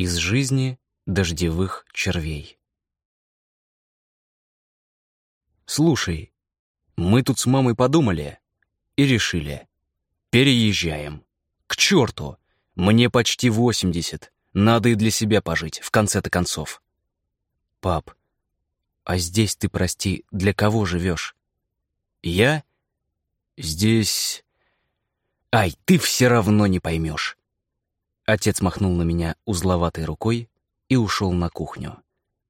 Из жизни дождевых червей. Слушай, мы тут с мамой подумали и решили. Переезжаем. К черту! Мне почти восемьдесят. Надо и для себя пожить, в конце-то концов. Пап, а здесь ты, прости, для кого живешь? Я? Здесь... Ай, ты все равно не поймешь. Отец махнул на меня узловатой рукой и ушел на кухню.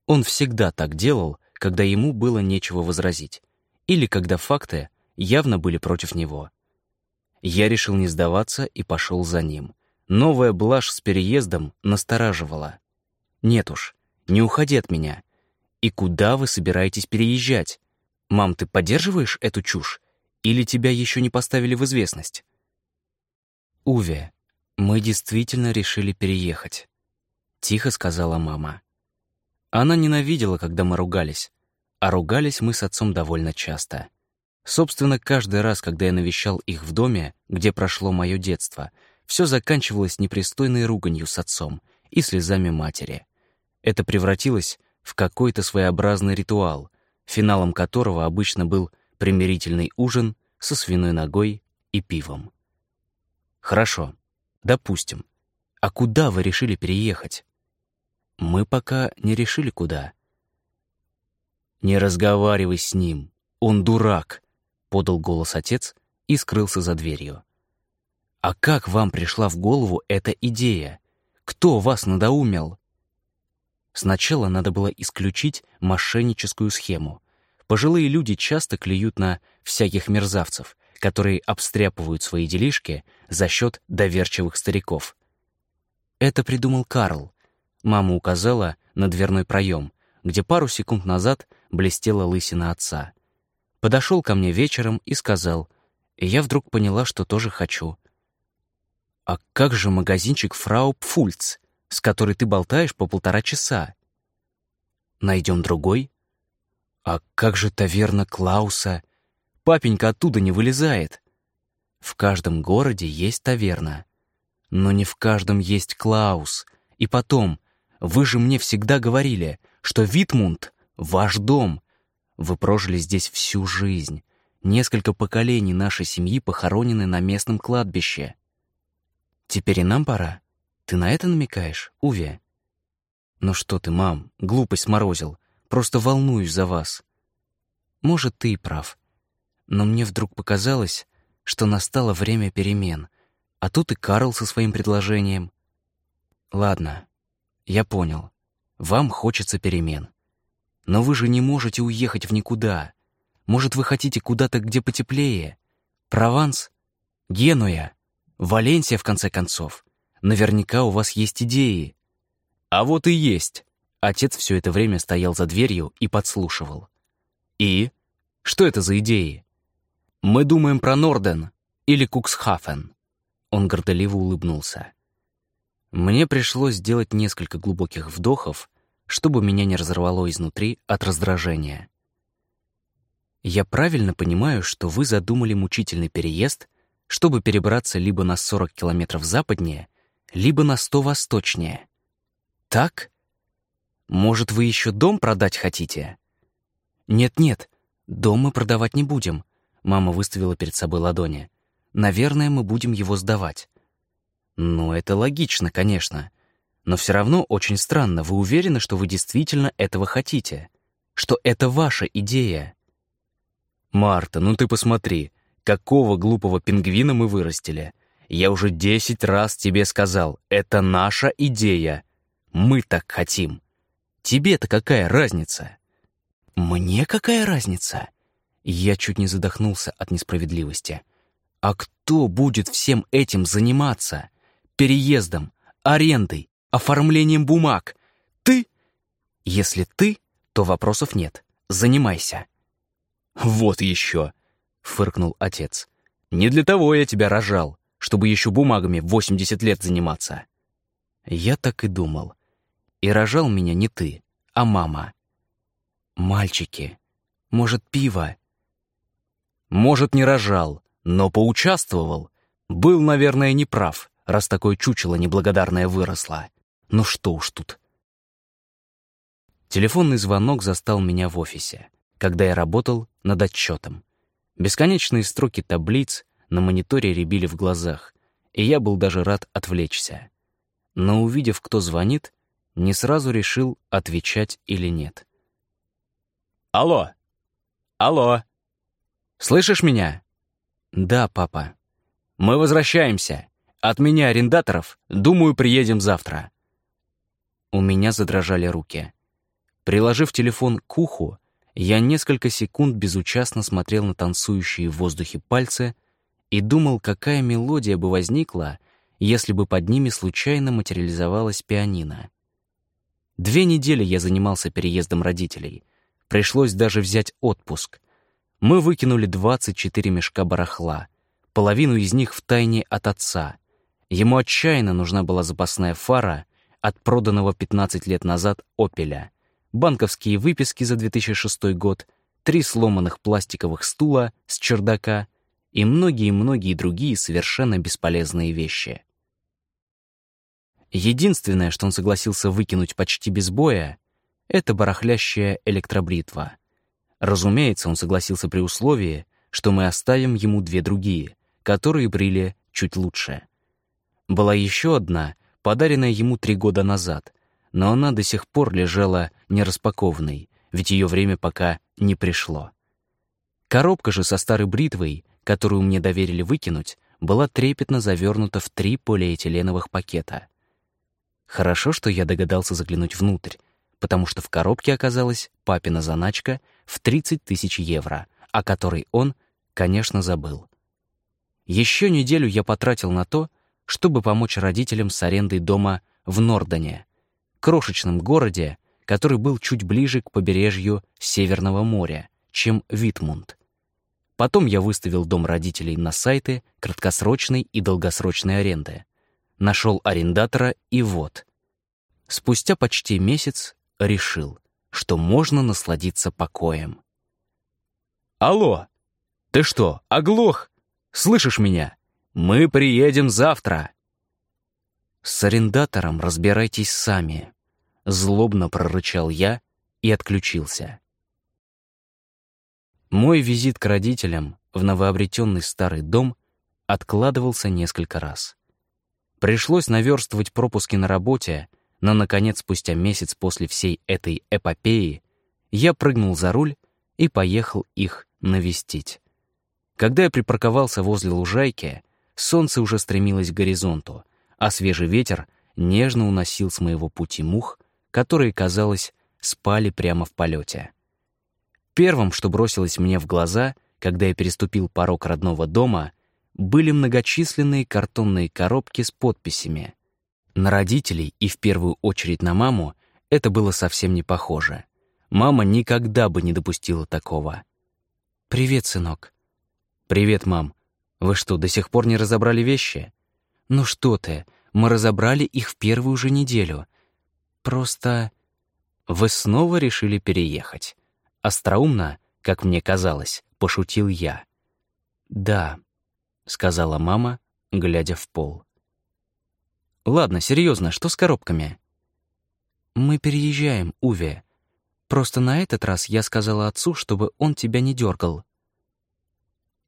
Он всегда так делал, когда ему было нечего возразить, или когда факты явно были против него. Я решил не сдаваться и пошел за ним. Новая блажь с переездом настораживала. Нет уж, не уходи от меня. И куда вы собираетесь переезжать? Мам, ты поддерживаешь эту чушь? Или тебя еще не поставили в известность? Уве, мы действительно решили переехать. Тихо сказала мама. Она ненавидела, когда мы ругались. А ругались мы с отцом довольно часто. Собственно, каждый раз, когда я навещал их в доме, где прошло мое детство, все заканчивалось непристойной руганью с отцом и слезами матери. Это превратилось в какой-то своеобразный ритуал, финалом которого обычно был примирительный ужин со свиной ногой и пивом. Хорошо, допустим. А куда вы решили переехать? Мы пока не решили, куда. Не разговаривай с ним, он дурак. — подал голос отец и скрылся за дверью. «А как вам пришла в голову эта идея? Кто вас надоумел?» Сначала надо было исключить мошенническую схему. Пожилые люди часто клюют на всяких мерзавцев, которые обстряпывают свои делишки за счет доверчивых стариков. Это придумал Карл. Мама указала на дверной проем, где пару секунд назад блестела лысина отца подошел ко мне вечером и сказал, и я вдруг поняла, что тоже хочу. «А как же магазинчик Фрау Пфульц, с которой ты болтаешь по полтора часа?» «Найдем другой?» «А как же таверна Клауса? Папенька оттуда не вылезает!» «В каждом городе есть таверна, но не в каждом есть Клаус. И потом, вы же мне всегда говорили, что Витмунд — ваш дом, вы прожили здесь всю жизнь. Несколько поколений нашей семьи похоронены на местном кладбище. Теперь и нам пора. Ты на это намекаешь, Уве? Ну что ты, мам, глупость сморозил. Просто волнуюсь за вас. Может, ты и прав. Но мне вдруг показалось, что настало время перемен. А тут и Карл со своим предложением. Ладно, я понял. Вам хочется перемен. Но вы же не можете уехать в никуда. Может, вы хотите куда-то, где потеплее? Прованс? Генуя? Валенсия, в конце концов? Наверняка у вас есть идеи. А вот и есть. Отец все это время стоял за дверью и подслушивал. И? Что это за идеи? Мы думаем про Норден или Куксхафен. Он горделиво улыбнулся. Мне пришлось сделать несколько глубоких вдохов, чтобы меня не разорвало изнутри от раздражения. Я правильно понимаю, что вы задумали мучительный переезд, чтобы перебраться либо на 40 километров западнее, либо на 100 восточнее. Так? Может, вы еще дом продать хотите? Нет-нет, дом мы продавать не будем. Мама выставила перед собой ладони. Наверное, мы будем его сдавать. Ну, это логично, конечно. Но все равно очень странно, вы уверены, что вы действительно этого хотите? Что это ваша идея? Марта, ну ты посмотри, какого глупого пингвина мы вырастили. Я уже десять раз тебе сказал, это наша идея. Мы так хотим. Тебе-то какая разница? Мне какая разница? Я чуть не задохнулся от несправедливости. А кто будет всем этим заниматься? Переездом, арендой, оформлением бумаг. Ты? Если ты, то вопросов нет. Занимайся. Вот еще, фыркнул отец. Не для того я тебя рожал, чтобы еще бумагами 80 лет заниматься. Я так и думал. И рожал меня не ты, а мама. Мальчики, может, пиво? Может, не рожал, но поучаствовал. Был, наверное, неправ, раз такое чучело неблагодарное выросло. Ну что уж тут. Телефонный звонок застал меня в офисе, когда я работал над отчетом. Бесконечные строки таблиц на мониторе рябили в глазах, и я был даже рад отвлечься. Но увидев, кто звонит, не сразу решил, отвечать или нет. «Алло! Алло! Слышишь меня?» «Да, папа». «Мы возвращаемся. От меня арендаторов, думаю, приедем завтра». У меня задрожали руки. Приложив телефон к уху, я несколько секунд безучастно смотрел на танцующие в воздухе пальцы и думал, какая мелодия бы возникла, если бы под ними случайно материализовалась пианино. Две недели я занимался переездом родителей. Пришлось даже взять отпуск. Мы выкинули 24 мешка барахла, половину из них в тайне от отца. Ему отчаянно нужна была запасная фара от проданного 15 лет назад «Опеля», банковские выписки за 2006 год, три сломанных пластиковых стула с чердака и многие-многие другие совершенно бесполезные вещи. Единственное, что он согласился выкинуть почти без боя, это барахлящая электробритва. Разумеется, он согласился при условии, что мы оставим ему две другие, которые брили чуть лучше. Была еще одна, подаренная ему три года назад, но она до сих пор лежала нераспакованной, ведь ее время пока не пришло. Коробка же со старой бритвой, которую мне доверили выкинуть, была трепетно завернута в три полиэтиленовых пакета. Хорошо, что я догадался заглянуть внутрь, потому что в коробке оказалась папина заначка в 30 тысяч евро, о которой он, конечно, забыл. Еще неделю я потратил на то, чтобы помочь родителям с арендой дома в Нордоне, крошечном городе, который был чуть ближе к побережью Северного моря, чем Витмунд. Потом я выставил дом родителей на сайты краткосрочной и долгосрочной аренды. Нашел арендатора и вот. Спустя почти месяц решил, что можно насладиться покоем. «Алло! Ты что, оглох? Слышишь меня? Мы приедем завтра!» «С арендатором разбирайтесь сами», — злобно прорычал я и отключился. Мой визит к родителям в новообретенный старый дом откладывался несколько раз. Пришлось наверстывать пропуски на работе, но, наконец, спустя месяц после всей этой эпопеи, я прыгнул за руль и поехал их навестить. Когда я припарковался возле лужайки, солнце уже стремилось к горизонту, а свежий ветер нежно уносил с моего пути мух, которые, казалось, спали прямо в полете. Первым, что бросилось мне в глаза, когда я переступил порог родного дома, были многочисленные картонные коробки с подписями. На родителей и в первую очередь на маму это было совсем не похоже. Мама никогда бы не допустила такого. «Привет, сынок». «Привет, мам. Вы что, до сих пор не разобрали вещи?» «Ну что ты, мы разобрали их в первую же неделю. Просто...» «Вы снова решили переехать?» Остроумно, как мне казалось, пошутил я. «Да», — сказала мама, глядя в пол. «Ладно, серьезно, что с коробками?» «Мы переезжаем, Уве. Просто на этот раз я сказала отцу, чтобы он тебя не дергал».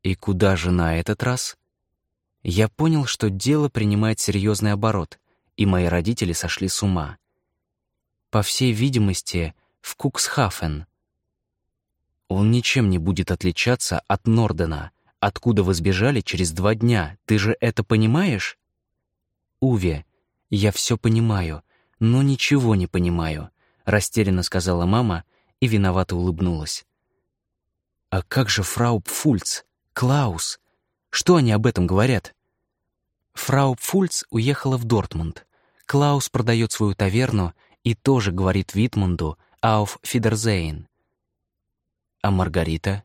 «И куда же на этот раз?» Я понял, что дело принимает серьезный оборот, и мои родители сошли с ума. По всей видимости, в Куксхафен. Он ничем не будет отличаться от Нордена, откуда вы сбежали через два дня. Ты же это понимаешь? Уве, я все понимаю, но ничего не понимаю, растерянно сказала мама и виновато улыбнулась. А как же фрау Пфульц, Клаус? Что они об этом говорят? Фрау Пфульц уехала в Дортмунд. Клаус продает свою таверну и тоже говорит Витмунду «Ауф Фидерзейн». А Маргарита?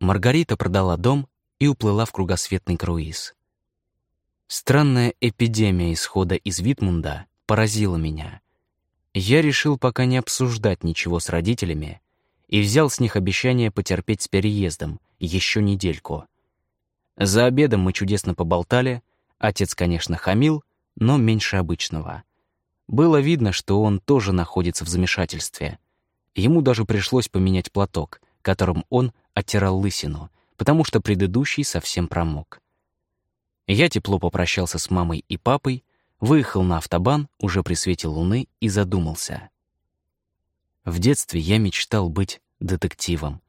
Маргарита продала дом и уплыла в кругосветный круиз. Странная эпидемия исхода из Витмунда поразила меня. Я решил пока не обсуждать ничего с родителями и взял с них обещание потерпеть с переездом еще недельку — за обедом мы чудесно поболтали. Отец, конечно, хамил, но меньше обычного. Было видно, что он тоже находится в замешательстве. Ему даже пришлось поменять платок, которым он оттирал лысину, потому что предыдущий совсем промок. Я тепло попрощался с мамой и папой, выехал на автобан уже при свете луны и задумался. В детстве я мечтал быть детективом,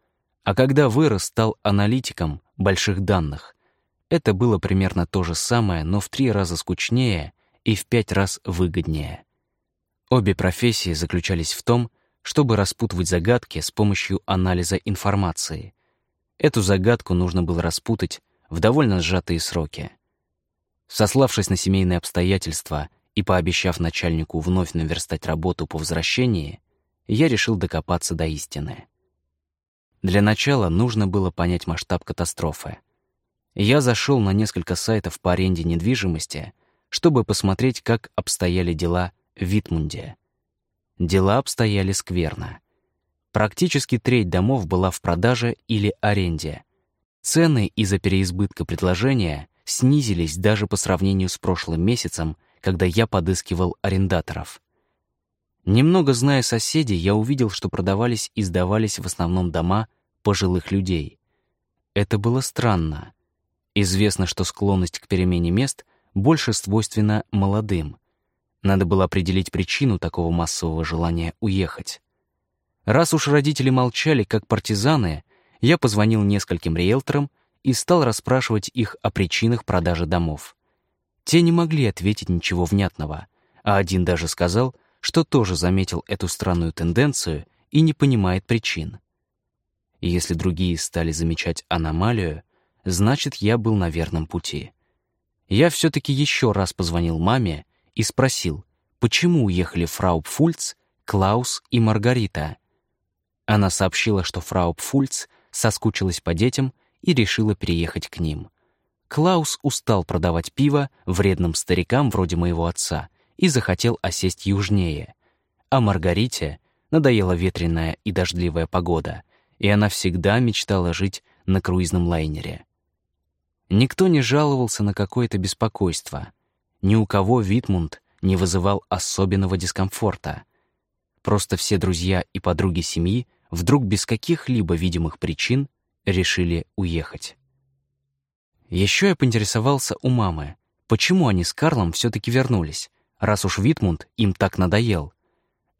а когда вырос, стал аналитиком больших данных. Это было примерно то же самое, но в три раза скучнее и в пять раз выгоднее. Обе профессии заключались в том, чтобы распутывать загадки с помощью анализа информации. Эту загадку нужно было распутать в довольно сжатые сроки. Сославшись на семейные обстоятельства и пообещав начальнику вновь наверстать работу по возвращении, я решил докопаться до истины. Для начала нужно было понять масштаб катастрофы. Я зашел на несколько сайтов по аренде недвижимости, чтобы посмотреть, как обстояли дела в Витмунде. Дела обстояли скверно. Практически треть домов была в продаже или аренде. Цены из-за переизбытка предложения снизились даже по сравнению с прошлым месяцем, когда я подыскивал арендаторов. Немного зная соседей, я увидел, что продавались и сдавались в основном дома пожилых людей. Это было странно. Известно, что склонность к перемене мест больше свойственна молодым. Надо было определить причину такого массового желания уехать. Раз уж родители молчали, как партизаны, я позвонил нескольким риэлторам и стал расспрашивать их о причинах продажи домов. Те не могли ответить ничего внятного, а один даже сказал, что тоже заметил эту странную тенденцию и не понимает причин. Если другие стали замечать аномалию, значит, я был на верном пути. Я все-таки еще раз позвонил маме и спросил, почему уехали фрау Пфульц, Клаус и Маргарита. Она сообщила, что фрау Пфульц соскучилась по детям и решила переехать к ним. Клаус устал продавать пиво вредным старикам вроде моего отца и захотел осесть южнее. А Маргарите надоела ветреная и дождливая погода, и она всегда мечтала жить на круизном лайнере. Никто не жаловался на какое-то беспокойство. Ни у кого Витмунд не вызывал особенного дискомфорта. Просто все друзья и подруги семьи вдруг без каких-либо видимых причин решили уехать. Еще я поинтересовался у мамы, почему они с Карлом все-таки вернулись, раз уж Витмунд им так надоел.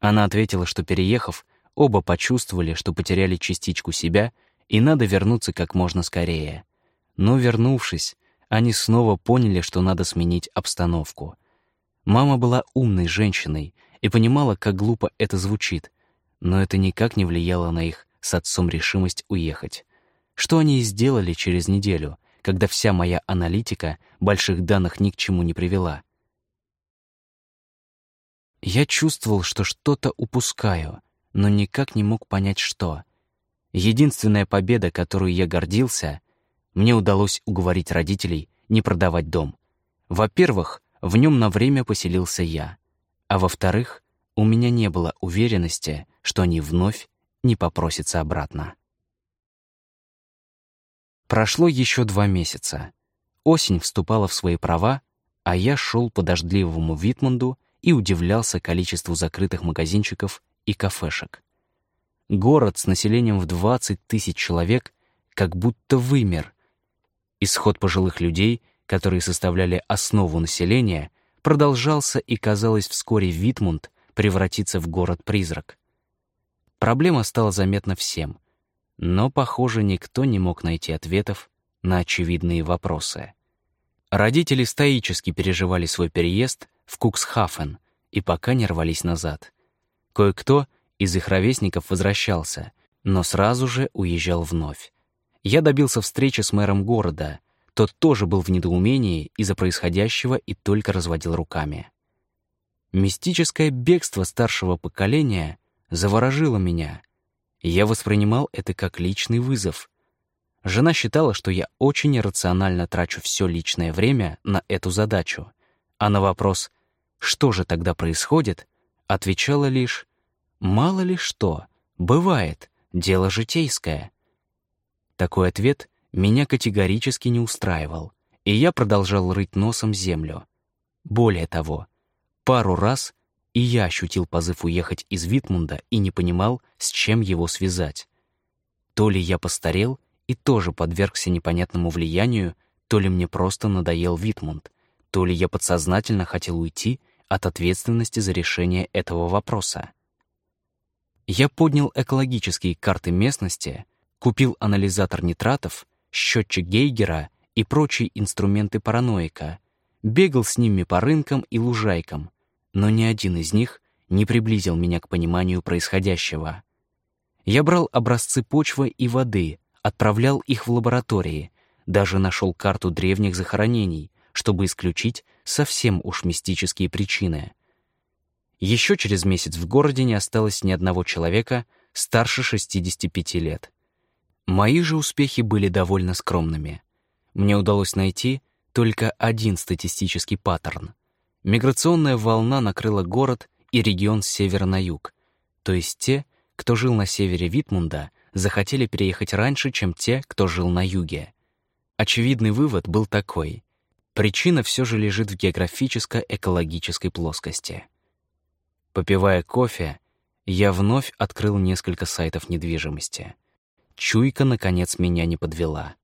Она ответила, что переехав, оба почувствовали, что потеряли частичку себя и надо вернуться как можно скорее. Но вернувшись, они снова поняли, что надо сменить обстановку. Мама была умной женщиной и понимала, как глупо это звучит, но это никак не влияло на их с отцом решимость уехать. Что они и сделали через неделю, когда вся моя аналитика больших данных ни к чему не привела. Я чувствовал, что что-то упускаю, но никак не мог понять, что. Единственная победа, которую я гордился, мне удалось уговорить родителей не продавать дом. Во-первых, в нем на время поселился я, а во-вторых, у меня не было уверенности, что они вновь не попросятся обратно. Прошло еще два месяца. Осень вступала в свои права, а я шел по дождливому Витмунду и удивлялся количеству закрытых магазинчиков и кафешек. Город с населением в 20 тысяч человек как будто вымер. Исход пожилых людей, которые составляли основу населения, продолжался и, казалось, вскоре Витмунд превратится в город-призрак. Проблема стала заметна всем — но, похоже, никто не мог найти ответов на очевидные вопросы. Родители стоически переживали свой переезд в Куксхафен и пока не рвались назад. Кое-кто из их ровесников возвращался, но сразу же уезжал вновь. Я добился встречи с мэром города. Тот тоже был в недоумении из-за происходящего и только разводил руками. Мистическое бегство старшего поколения заворожило меня — я воспринимал это как личный вызов. Жена считала, что я очень иррационально трачу все личное время на эту задачу, а на вопрос «что же тогда происходит?» отвечала лишь «мало ли что, бывает, дело житейское». Такой ответ меня категорически не устраивал, и я продолжал рыть носом землю. Более того, пару раз и я ощутил позыв уехать из Витмунда и не понимал, с чем его связать. То ли я постарел и тоже подвергся непонятному влиянию, то ли мне просто надоел Витмунд, то ли я подсознательно хотел уйти от ответственности за решение этого вопроса. Я поднял экологические карты местности, купил анализатор нитратов, счетчик Гейгера и прочие инструменты параноика, бегал с ними по рынкам и лужайкам, но ни один из них не приблизил меня к пониманию происходящего. Я брал образцы почвы и воды, отправлял их в лаборатории, даже нашел карту древних захоронений, чтобы исключить совсем уж мистические причины. Еще через месяц в городе не осталось ни одного человека старше 65 лет. Мои же успехи были довольно скромными. Мне удалось найти только один статистический паттерн. Миграционная волна накрыла город и регион с севера на юг, то есть те, кто жил на севере Витмунда, захотели переехать раньше, чем те, кто жил на юге. Очевидный вывод был такой. Причина все же лежит в географическо-экологической плоскости. Попивая кофе, я вновь открыл несколько сайтов недвижимости. Чуйка, наконец, меня не подвела.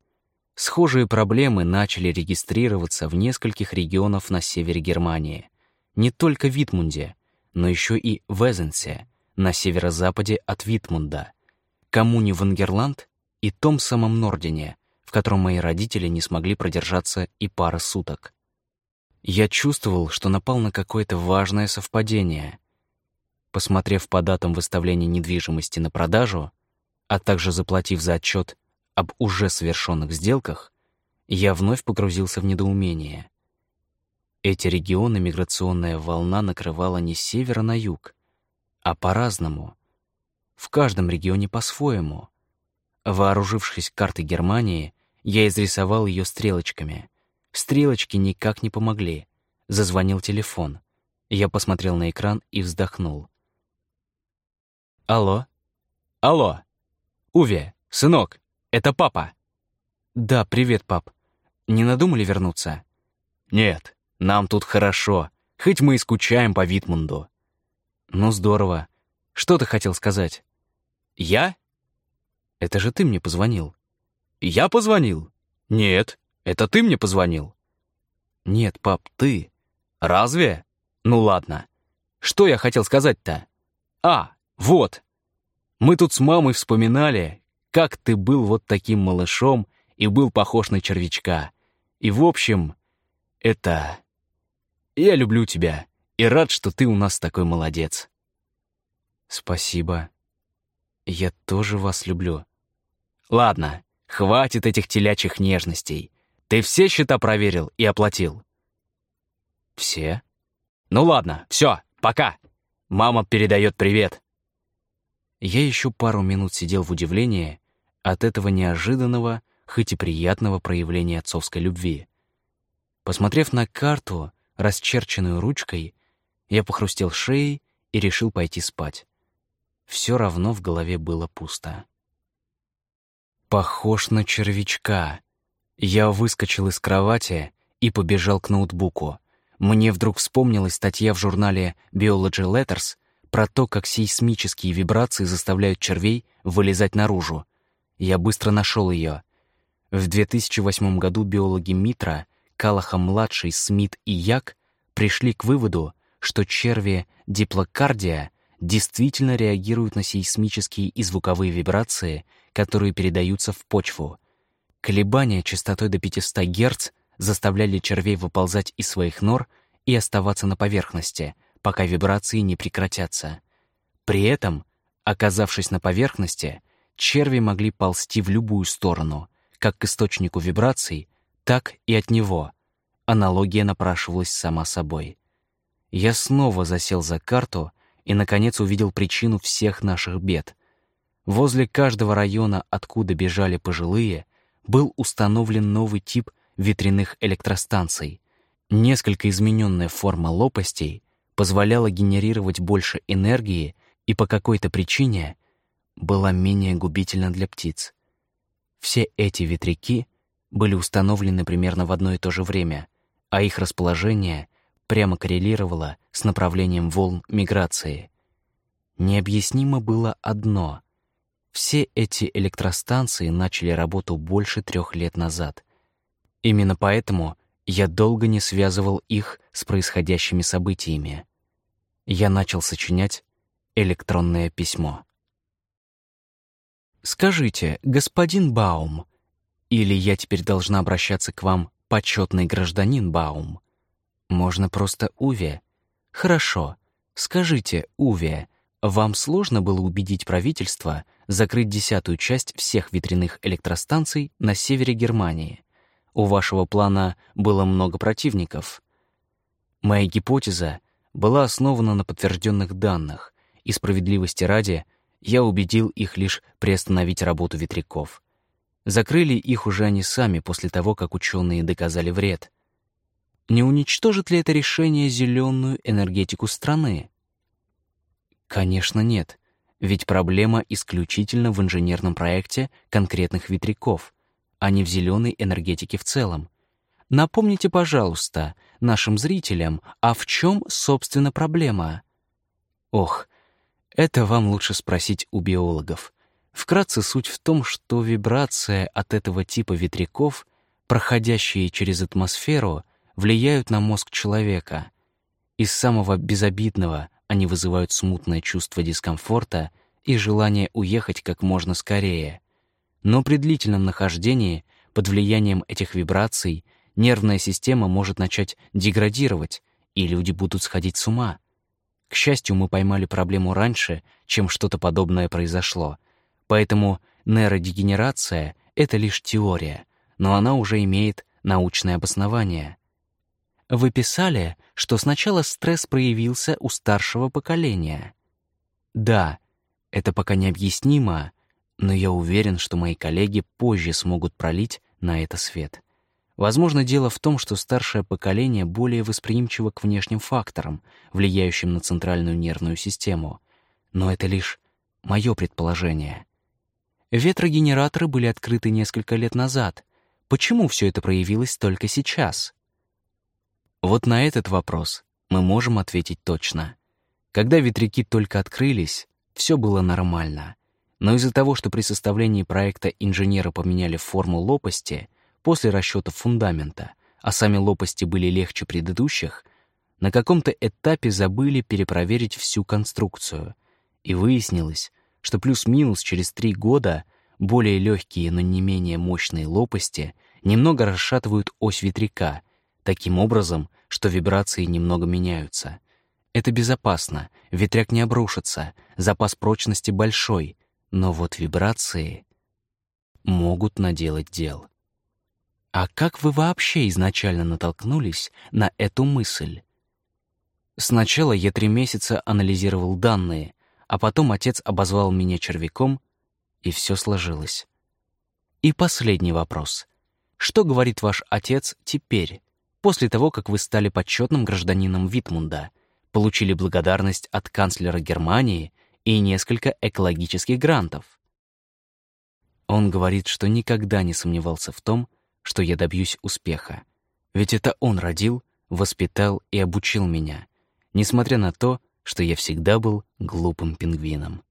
Схожие проблемы начали регистрироваться в нескольких регионах на севере Германии. Не только в Витмунде, но еще и в Эзенсе, на северо-западе от Витмунда, коммуне Вангерланд и том самом Нордене, в котором мои родители не смогли продержаться и пары суток. Я чувствовал, что напал на какое-то важное совпадение. Посмотрев по датам выставления недвижимости на продажу, а также заплатив за отчет об уже совершенных сделках, я вновь погрузился в недоумение. Эти регионы миграционная волна накрывала не с севера на юг, а по-разному. В каждом регионе по-своему. Вооружившись картой Германии, я изрисовал ее стрелочками. Стрелочки никак не помогли. Зазвонил телефон. Я посмотрел на экран и вздохнул. «Алло? Алло! Уве, сынок, это папа!» «Да, привет, пап. Не надумали вернуться?» «Нет, нам тут хорошо, хоть мы и скучаем по Витмунду». «Ну, здорово. Что ты хотел сказать?» «Я?» «Это же ты мне позвонил». «Я позвонил?» «Нет, это ты мне позвонил». «Нет, пап, ты». «Разве? Ну ладно. Что я хотел сказать-то? А, вот. Мы тут с мамой вспоминали, как ты был вот таким малышом и был похож на червячка. И в общем, это... Я люблю тебя и рад, что ты у нас такой молодец. Спасибо. Я тоже вас люблю. Ладно, хватит этих телячьих нежностей. Ты все счета проверил и оплатил? Все? Ну ладно, все, пока. Мама передает привет. Я еще пару минут сидел в удивлении от этого неожиданного, хоть и приятного проявления отцовской любви. Посмотрев на карту, расчерченную ручкой, я похрустел шеей и решил пойти спать. Все равно в голове было пусто. Похож на червячка. Я выскочил из кровати и побежал к ноутбуку. Мне вдруг вспомнилась статья в журнале Biology Letters про то, как сейсмические вибрации заставляют червей вылезать наружу. Я быстро нашел ее. В 2008 году биологи Митра, Калаха-младший, Смит и Як пришли к выводу, что черви диплокардия действительно реагируют на сейсмические и звуковые вибрации, которые передаются в почву. Колебания частотой до 500 Гц заставляли червей выползать из своих нор и оставаться на поверхности, пока вибрации не прекратятся. При этом, оказавшись на поверхности, черви могли ползти в любую сторону, как к источнику вибраций, так и от него. Аналогия напрашивалась сама собой. Я снова засел за карту и, наконец, увидел причину всех наших бед. Возле каждого района, откуда бежали пожилые, был установлен новый тип ветряных электростанций. Несколько измененная форма лопастей позволяла генерировать больше энергии и по какой-то причине была менее губительна для птиц. Все эти ветряки были установлены примерно в одно и то же время, а их расположение прямо коррелировало с направлением волн миграции. Необъяснимо было одно. Все эти электростанции начали работу больше трех лет назад. Именно поэтому я долго не связывал их с происходящими событиями. Я начал сочинять электронное письмо. «Скажите, господин Баум, или я теперь должна обращаться к вам, почетный гражданин Баум? Можно просто Уве? Хорошо. Скажите, Уве, вам сложно было убедить правительство закрыть десятую часть всех ветряных электростанций на севере Германии? У вашего плана было много противников. Моя гипотеза была основана на подтвержденных данных, и справедливости ради я убедил их лишь приостановить работу ветряков. Закрыли их уже они сами после того, как ученые доказали вред. Не уничтожит ли это решение зеленую энергетику страны? Конечно, нет, ведь проблема исключительно в инженерном проекте конкретных ветряков, а не в зеленой энергетике в целом. Напомните, пожалуйста, нашим зрителям, а в чем, собственно, проблема? Ох, это вам лучше спросить у биологов. Вкратце суть в том, что вибрация от этого типа ветряков, проходящие через атмосферу, влияют на мозг человека. Из самого безобидного они вызывают смутное чувство дискомфорта и желание уехать как можно скорее. Но при длительном нахождении под влиянием этих вибраций нервная система может начать деградировать, и люди будут сходить с ума. К счастью, мы поймали проблему раньше, чем что-то подобное произошло. Поэтому нейродегенерация — это лишь теория, но она уже имеет научное обоснование. Вы писали, что сначала стресс проявился у старшего поколения. Да, это пока необъяснимо, но я уверен, что мои коллеги позже смогут пролить на это свет. Возможно, дело в том, что старшее поколение более восприимчиво к внешним факторам, влияющим на центральную нервную систему. Но это лишь мое предположение. Ветрогенераторы были открыты несколько лет назад. Почему все это проявилось только сейчас? Вот на этот вопрос мы можем ответить точно. Когда ветряки только открылись, все было нормально. Но из-за того, что при составлении проекта инженеры поменяли форму лопасти — после расчетов фундамента, а сами лопасти были легче предыдущих, на каком-то этапе забыли перепроверить всю конструкцию. И выяснилось, что плюс-минус через три года более легкие, но не менее мощные лопасти немного расшатывают ось ветряка, таким образом, что вибрации немного меняются. Это безопасно, ветряк не обрушится, запас прочности большой, но вот вибрации могут наделать дел. А как вы вообще изначально натолкнулись на эту мысль? Сначала я три месяца анализировал данные, а потом отец обозвал меня червяком, и все сложилось. И последний вопрос. Что говорит ваш отец теперь, после того, как вы стали почетным гражданином Витмунда, получили благодарность от канцлера Германии и несколько экологических грантов? Он говорит, что никогда не сомневался в том, что я добьюсь успеха. Ведь это он родил, воспитал и обучил меня, несмотря на то, что я всегда был глупым пингвином.